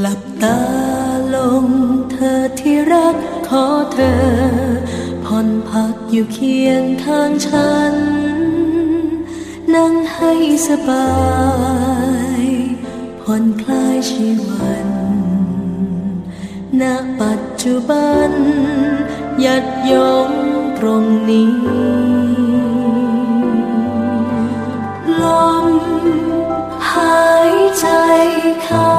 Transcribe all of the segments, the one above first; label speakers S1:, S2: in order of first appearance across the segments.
S1: หลับตาลงเธอที่รักขอเธอ ผ่อนพักอยู่เคียงทางฉัน นั่งให้สบายผ่อนคลายชีวัน ณ ปัจจุบัน ยัดยงตรงนี้ลมหายใจเข้า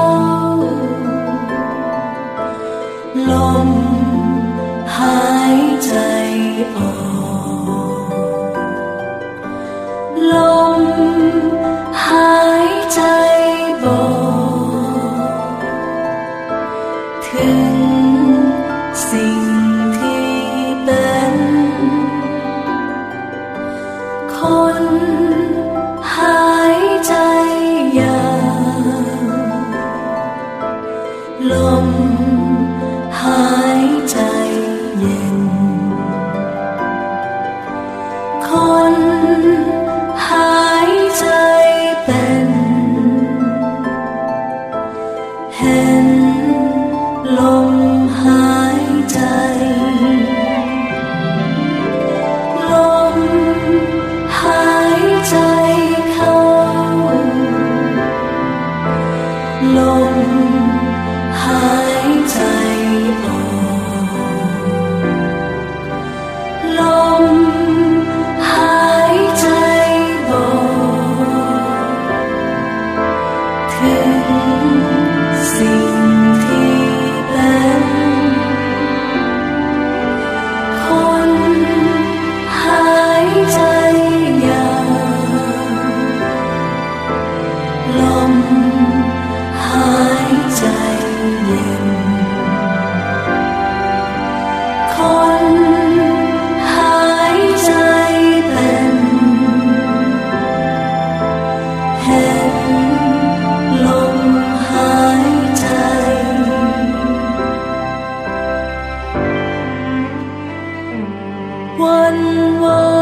S1: hand ลมหายใจเย็น คนหายใจเป็น เห็นลมหายใจวนวน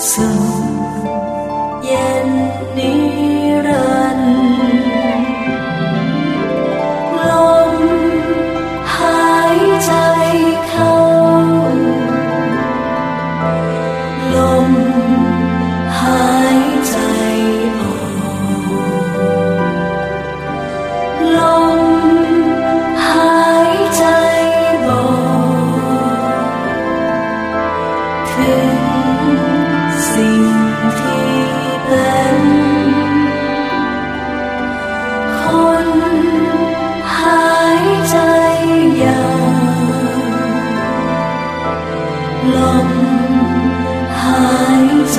S1: 心龙还在